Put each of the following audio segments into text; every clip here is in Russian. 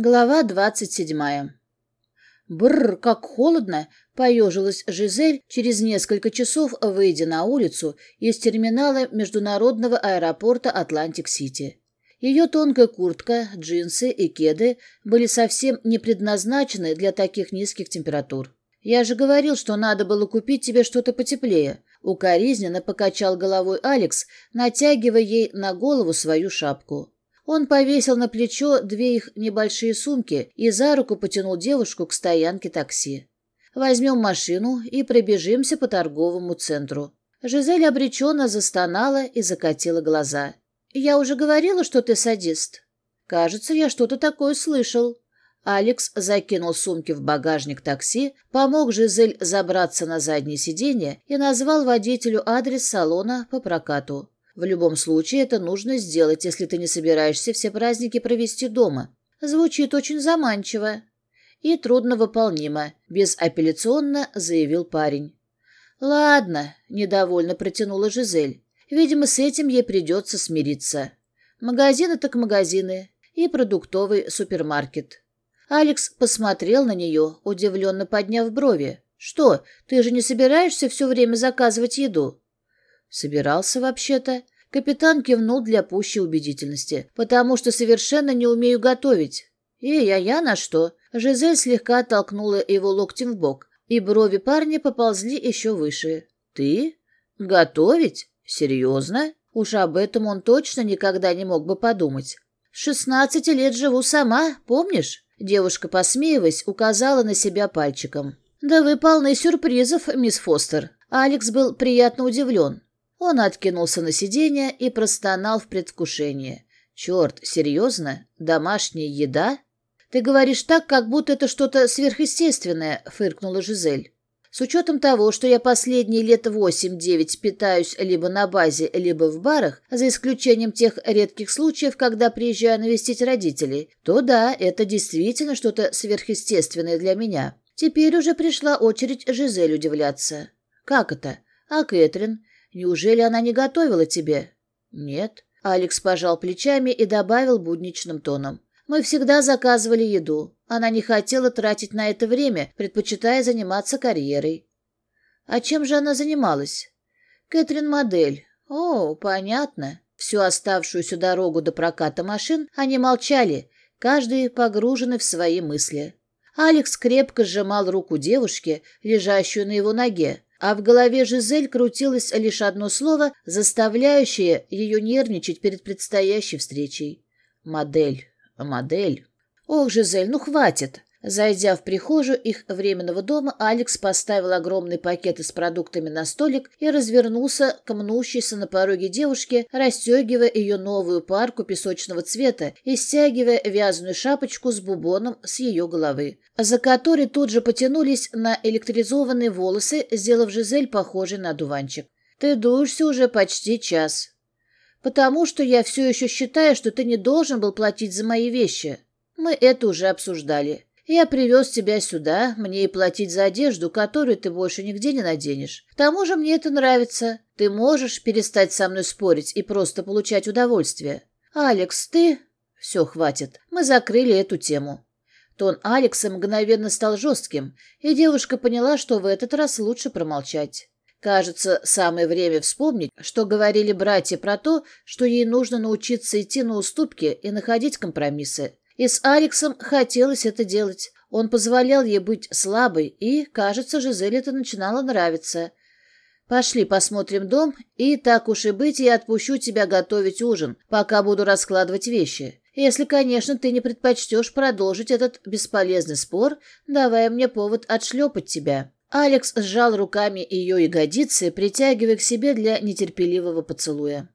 Глава 27. Бррр, как холодно, поежилась Жизель, через несколько часов выйдя на улицу из терминала международного аэропорта Атлантик-Сити. Ее тонкая куртка, джинсы и кеды были совсем не предназначены для таких низких температур. «Я же говорил, что надо было купить тебе что-то потеплее», — укоризненно покачал головой Алекс, натягивая ей на голову свою шапку. Он повесил на плечо две их небольшие сумки и за руку потянул девушку к стоянке такси. «Возьмем машину и пробежимся по торговому центру». Жизель обреченно застонала и закатила глаза. «Я уже говорила, что ты садист». «Кажется, я что-то такое слышал». Алекс закинул сумки в багажник такси, помог Жизель забраться на заднее сиденье и назвал водителю адрес салона по прокату. В любом случае это нужно сделать, если ты не собираешься все праздники провести дома. Звучит очень заманчиво и трудновыполнимо, безапелляционно заявил парень. «Ладно», – недовольно протянула Жизель. «Видимо, с этим ей придется смириться. Магазины так магазины и продуктовый супермаркет». Алекс посмотрел на нее, удивленно подняв брови. «Что, ты же не собираешься все время заказывать еду?» Собирался вообще-то. Капитан кивнул для пущей убедительности, потому что совершенно не умею готовить. «Эй, а я на что?» Жизель слегка толкнула его локтем в бок, и брови парня поползли еще выше. «Ты? Готовить? Серьезно?» Уж об этом он точно никогда не мог бы подумать. «Шестнадцати лет живу сама, помнишь?» Девушка, посмеиваясь, указала на себя пальчиком. «Да вы полны сюрпризов, мисс Фостер». Алекс был приятно удивлен. Он откинулся на сиденье и простонал в предвкушении. «Черт, серьезно? Домашняя еда?» «Ты говоришь так, как будто это что-то сверхъестественное», — фыркнула Жизель. «С учетом того, что я последние лет восемь-девять питаюсь либо на базе, либо в барах, за исключением тех редких случаев, когда приезжаю навестить родителей, то да, это действительно что-то сверхъестественное для меня». Теперь уже пришла очередь Жизель удивляться. «Как это? А Кэтрин? Неужели она не готовила тебе?» «Нет». Алекс пожал плечами и добавил будничным тоном. «Мы всегда заказывали еду. Она не хотела тратить на это время, предпочитая заниматься карьерой». «А чем же она занималась?» «Кэтрин модель». «О, понятно». Всю оставшуюся дорогу до проката машин они молчали, каждый погруженный в свои мысли. Алекс крепко сжимал руку девушки, лежащую на его ноге, а в голове Жизель крутилось лишь одно слово, заставляющее ее нервничать перед предстоящей встречей. «Модель, модель». «Ох, Жизель, ну хватит!» Зайдя в прихожую их временного дома, Алекс поставил огромный пакет с продуктами на столик и развернулся к мнущейся на пороге девушке, расстегивая ее новую парку песочного цвета и стягивая вязаную шапочку с бубоном с ее головы, за которой тут же потянулись на электризованные волосы, сделав Жизель похожей на дуванчик. «Ты дуешься уже почти час». «Потому что я все еще считаю, что ты не должен был платить за мои вещи. Мы это уже обсуждали». Я привез тебя сюда, мне и платить за одежду, которую ты больше нигде не наденешь. К тому же мне это нравится. Ты можешь перестать со мной спорить и просто получать удовольствие. Алекс, ты... Все, хватит. Мы закрыли эту тему. Тон Алекса мгновенно стал жестким, и девушка поняла, что в этот раз лучше промолчать. Кажется, самое время вспомнить, что говорили братья про то, что ей нужно научиться идти на уступки и находить компромиссы. И с Алексом хотелось это делать. Он позволял ей быть слабой, и, кажется, Жизель это начинало нравиться. «Пошли посмотрим дом, и так уж и быть, я отпущу тебя готовить ужин, пока буду раскладывать вещи. Если, конечно, ты не предпочтешь продолжить этот бесполезный спор, давая мне повод отшлепать тебя». Алекс сжал руками ее ягодицы, притягивая к себе для нетерпеливого поцелуя.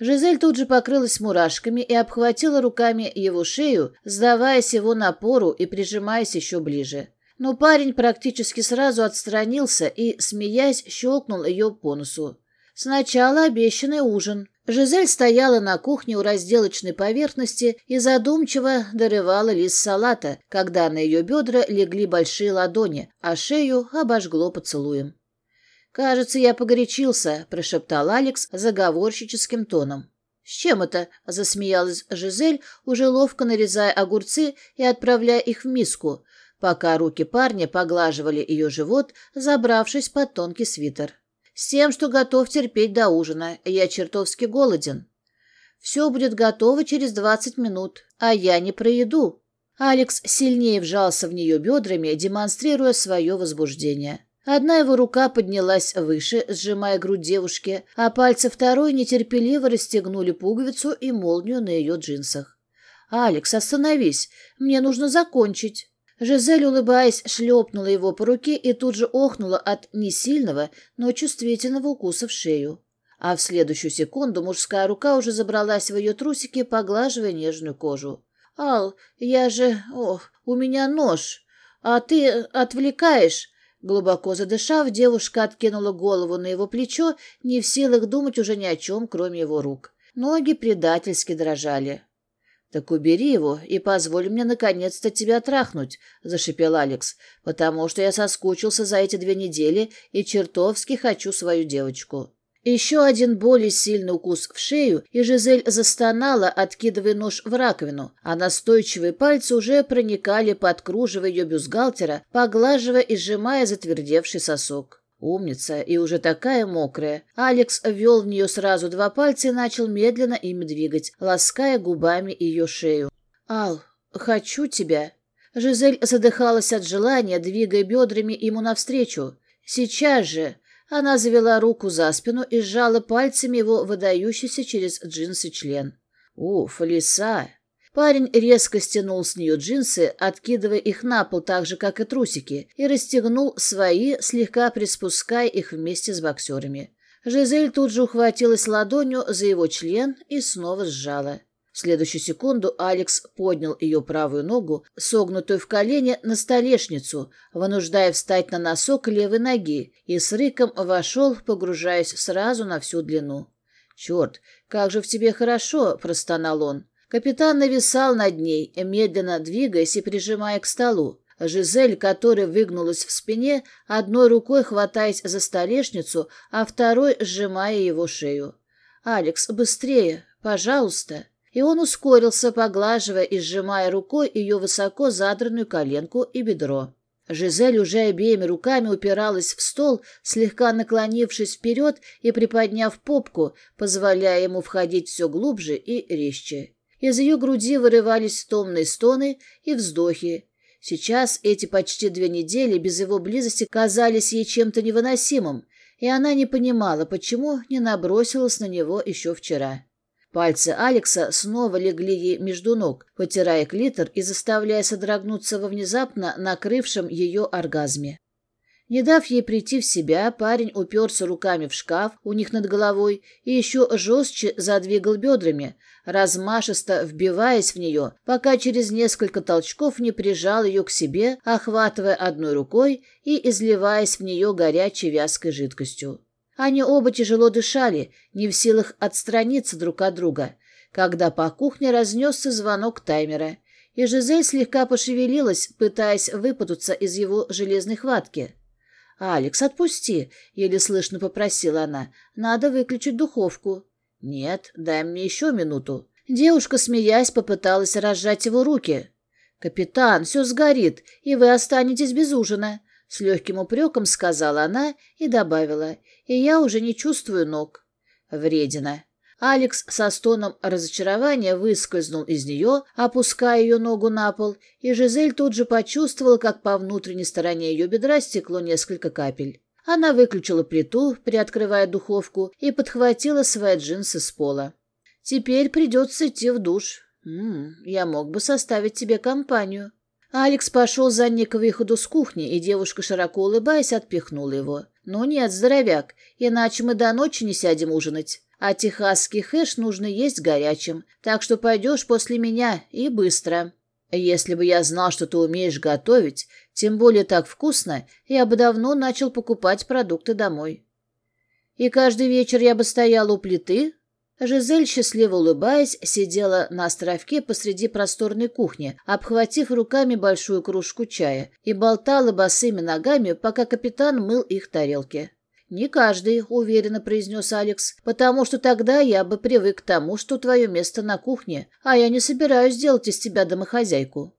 Жизель тут же покрылась мурашками и обхватила руками его шею, сдаваясь его напору и прижимаясь еще ближе. Но парень практически сразу отстранился и, смеясь, щелкнул ее по носу. Сначала обещанный ужин. Жизель стояла на кухне у разделочной поверхности и задумчиво дорывала лист салата, когда на ее бедра легли большие ладони, а шею обожгло поцелуем. Кажется, я погорячился, прошептал Алекс заговорщическим тоном. «С чем это?» – засмеялась Жизель, уже ловко нарезая огурцы и отправляя их в миску, пока руки парня поглаживали ее живот, забравшись под тонкий свитер. «С тем, что готов терпеть до ужина. Я чертовски голоден. Все будет готово через двадцать минут, а я не проеду». Алекс сильнее вжался в нее бедрами, демонстрируя свое возбуждение. Одна его рука поднялась выше, сжимая грудь девушки, а пальцы второй нетерпеливо расстегнули пуговицу и молнию на ее джинсах. «Алекс, остановись! Мне нужно закончить!» Жизель, улыбаясь, шлепнула его по руке и тут же охнула от несильного, но чувствительного укуса в шею. А в следующую секунду мужская рука уже забралась в ее трусики, поглаживая нежную кожу. «Ал, я же... Ох, у меня нож! А ты отвлекаешь!» Глубоко задышав, девушка откинула голову на его плечо, не в силах думать уже ни о чем, кроме его рук. Ноги предательски дрожали. «Так убери его и позволь мне наконец-то тебя трахнуть», — зашипел Алекс, «потому что я соскучился за эти две недели и чертовски хочу свою девочку». Еще один более сильный укус в шею, и Жизель застонала, откидывая нож в раковину, а настойчивые пальцы уже проникали под кружево ее бюстгальтера, поглаживая и сжимая затвердевший сосок. Умница и уже такая мокрая. Алекс ввел в нее сразу два пальца и начал медленно ими двигать, лаская губами ее шею. «Ал, хочу тебя». Жизель задыхалась от желания, двигая бедрами ему навстречу. «Сейчас же!» Она завела руку за спину и сжала пальцами его выдающийся через джинсы член. «Уф, лиса!» Парень резко стянул с нее джинсы, откидывая их на пол так же, как и трусики, и расстегнул свои, слегка приспуская их вместе с боксерами. Жизель тут же ухватилась ладонью за его член и снова сжала. Следующую секунду Алекс поднял ее правую ногу, согнутую в колене, на столешницу, вынуждая встать на носок левой ноги, и с рыком вошел, погружаясь сразу на всю длину. «Черт, как же в тебе хорошо!» – простонал он. Капитан нависал над ней, медленно двигаясь и прижимая к столу. Жизель, которая выгнулась в спине, одной рукой хватаясь за столешницу, а второй сжимая его шею. «Алекс, быстрее! Пожалуйста!» И он ускорился, поглаживая и сжимая рукой ее высоко задранную коленку и бедро. Жизель уже обеими руками упиралась в стол, слегка наклонившись вперед и приподняв попку, позволяя ему входить все глубже и резче. Из ее груди вырывались томные стоны и вздохи. Сейчас эти почти две недели без его близости казались ей чем-то невыносимым, и она не понимала, почему не набросилась на него еще вчера. Пальцы Алекса снова легли ей между ног, потирая клитор и заставляя содрогнуться во внезапно накрывшем ее оргазме. Не дав ей прийти в себя, парень уперся руками в шкаф у них над головой и еще жестче задвигал бедрами, размашисто вбиваясь в нее, пока через несколько толчков не прижал ее к себе, охватывая одной рукой и изливаясь в нее горячей вязкой жидкостью. Они оба тяжело дышали, не в силах отстраниться друг от друга, когда по кухне разнесся звонок таймера, и Жизель слегка пошевелилась, пытаясь выпутаться из его железной хватки. «Алекс, отпусти!» — еле слышно попросила она. «Надо выключить духовку». «Нет, дай мне еще минуту». Девушка, смеясь, попыталась разжать его руки. «Капитан, все сгорит, и вы останетесь без ужина. С легким упреком сказала она и добавила, «И я уже не чувствую ног». Вредина. Алекс со стоном разочарования выскользнул из нее, опуская ее ногу на пол, и Жизель тут же почувствовала, как по внутренней стороне ее бедра стекло несколько капель. Она выключила плиту, приоткрывая духовку, и подхватила свои джинсы с пола. «Теперь придется идти в душ. М -м, я мог бы составить тебе компанию», Алекс пошел за Никовой с кухни, и девушка, широко улыбаясь, отпихнула его. «Ну нет, здоровяк, иначе мы до ночи не сядем ужинать. А техасский хэш нужно есть горячим, так что пойдешь после меня и быстро». «Если бы я знал, что ты умеешь готовить, тем более так вкусно, я бы давно начал покупать продукты домой». «И каждый вечер я бы стояла у плиты, Жизель, счастливо улыбаясь, сидела на островке посреди просторной кухни, обхватив руками большую кружку чая, и болтала босыми ногами, пока капитан мыл их тарелки. «Не каждый», — уверенно произнес Алекс, «потому что тогда я бы привык к тому, что твое место на кухне, а я не собираюсь делать из тебя домохозяйку».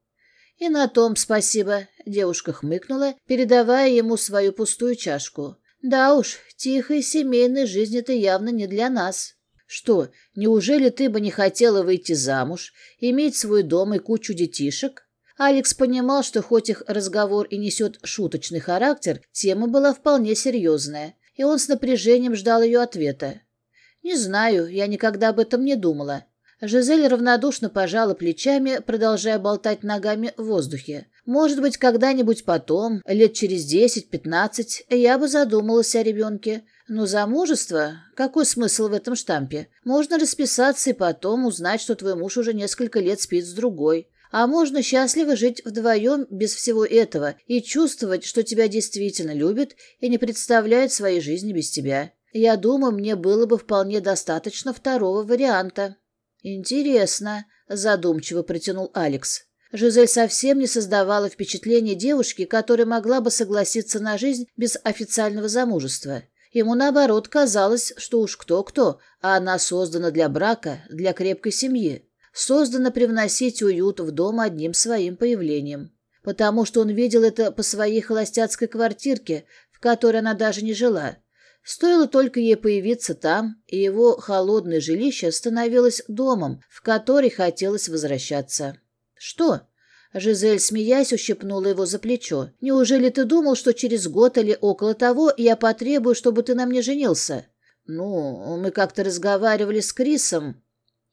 «И на том спасибо», — девушка хмыкнула, передавая ему свою пустую чашку. «Да уж, тихой семейной жизни ты явно не для нас». Что, неужели ты бы не хотела выйти замуж, иметь свой дом и кучу детишек? Алекс понимал, что хоть их разговор и несет шуточный характер, тема была вполне серьезная, и он с напряжением ждал ее ответа. «Не знаю, я никогда об этом не думала». Жизель равнодушно пожала плечами, продолжая болтать ногами в воздухе. «Может быть, когда-нибудь потом, лет через десять-пятнадцать, я бы задумалась о ребенке, ну, замужество? Какой смысл в этом штампе? Можно расписаться и потом узнать, что твой муж уже несколько лет спит с другой. А можно счастливо жить вдвоем без всего этого и чувствовать, что тебя действительно любит и не представляет своей жизни без тебя. Я думаю, мне было бы вполне достаточно второго варианта. Интересно, задумчиво протянул Алекс. Жизель совсем не создавала впечатления девушки, которая могла бы согласиться на жизнь без официального замужества. Ему, наоборот, казалось, что уж кто-кто, а она создана для брака, для крепкой семьи. Создана привносить уют в дом одним своим появлением. Потому что он видел это по своей холостяцкой квартирке, в которой она даже не жила. Стоило только ей появиться там, и его холодное жилище становилось домом, в который хотелось возвращаться. Что? Жизель, смеясь, ущипнула его за плечо. «Неужели ты думал, что через год или около того я потребую, чтобы ты на мне женился?» «Ну, мы как-то разговаривали с Крисом».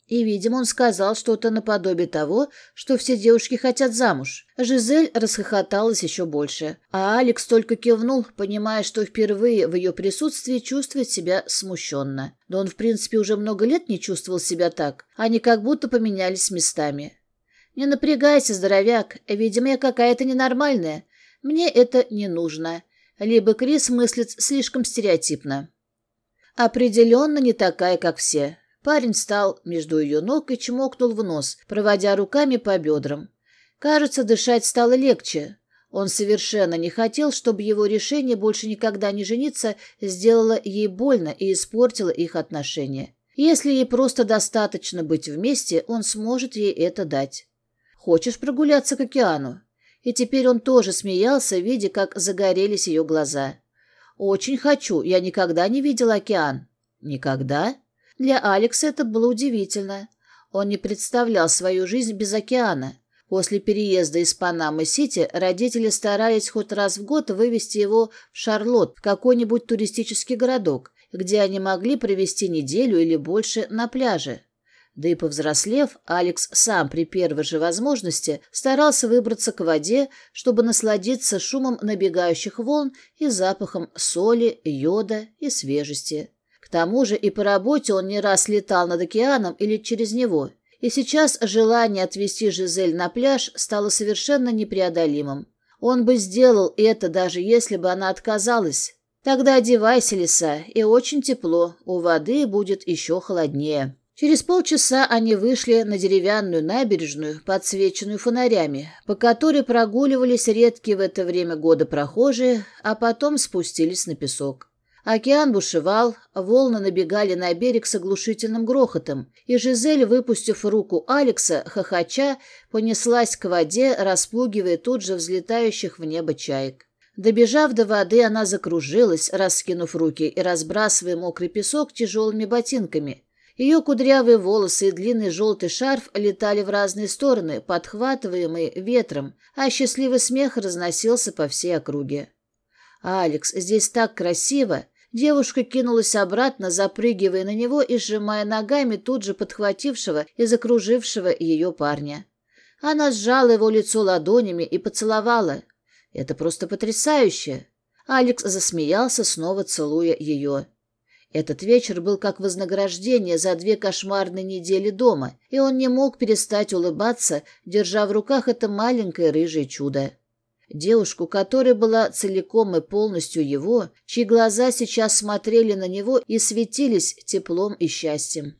И, видимо, он сказал что-то наподобие того, что все девушки хотят замуж. Жизель расхохоталась еще больше, а Алекс только кивнул, понимая, что впервые в ее присутствии чувствует себя смущенно. Да он, в принципе, уже много лет не чувствовал себя так. Они как будто поменялись местами. Не напрягайся, здоровяк, видимо, я какая-то ненормальная. Мне это не нужно. Либо Крис мыслит слишком стереотипно. Определенно не такая, как все. Парень встал между ее ног и чмокнул в нос, проводя руками по бедрам. Кажется, дышать стало легче. Он совершенно не хотел, чтобы его решение больше никогда не жениться сделало ей больно и испортило их отношения. Если ей просто достаточно быть вместе, он сможет ей это дать. Хочешь прогуляться к океану?» И теперь он тоже смеялся, видя, как загорелись ее глаза. «Очень хочу. Я никогда не видел океан». «Никогда?» Для Алекса это было удивительно. Он не представлял свою жизнь без океана. После переезда из Панамы-Сити родители старались хоть раз в год вывести его в Шарлотт, в какой-нибудь туристический городок, где они могли провести неделю или больше на пляже. Да и повзрослев, Алекс сам при первой же возможности старался выбраться к воде, чтобы насладиться шумом набегающих волн и запахом соли, йода и свежести. К тому же и по работе он не раз летал над океаном или через него. И сейчас желание отвезти Жизель на пляж стало совершенно непреодолимым. Он бы сделал это, даже если бы она отказалась. Тогда одевайся, лиса, и очень тепло, у воды будет еще холоднее. Через полчаса они вышли на деревянную набережную, подсвеченную фонарями, по которой прогуливались редкие в это время года прохожие, а потом спустились на песок. Океан бушевал, волны набегали на берег с оглушительным грохотом, и Жизель, выпустив руку Алекса, хохоча, понеслась к воде, распугивая тут же взлетающих в небо чаек. Добежав до воды, она закружилась, раскинув руки и разбрасывая мокрый песок тяжелыми ботинками – ее кудрявые волосы и длинный желтый шарф летали в разные стороны, подхватываемые ветром, а счастливый смех разносился по всей округе. «Алекс, здесь так красиво!» Девушка кинулась обратно, запрыгивая на него и сжимая ногами тут же подхватившего и закружившего ее парня. Она сжала его лицо ладонями и поцеловала. «Это просто потрясающе!» Алекс засмеялся, снова целуя ее. Этот вечер был как вознаграждение за две кошмарные недели дома, и он не мог перестать улыбаться, держа в руках это маленькое рыжее чудо. Девушку, которая была целиком и полностью его, чьи глаза сейчас смотрели на него и светились теплом и счастьем.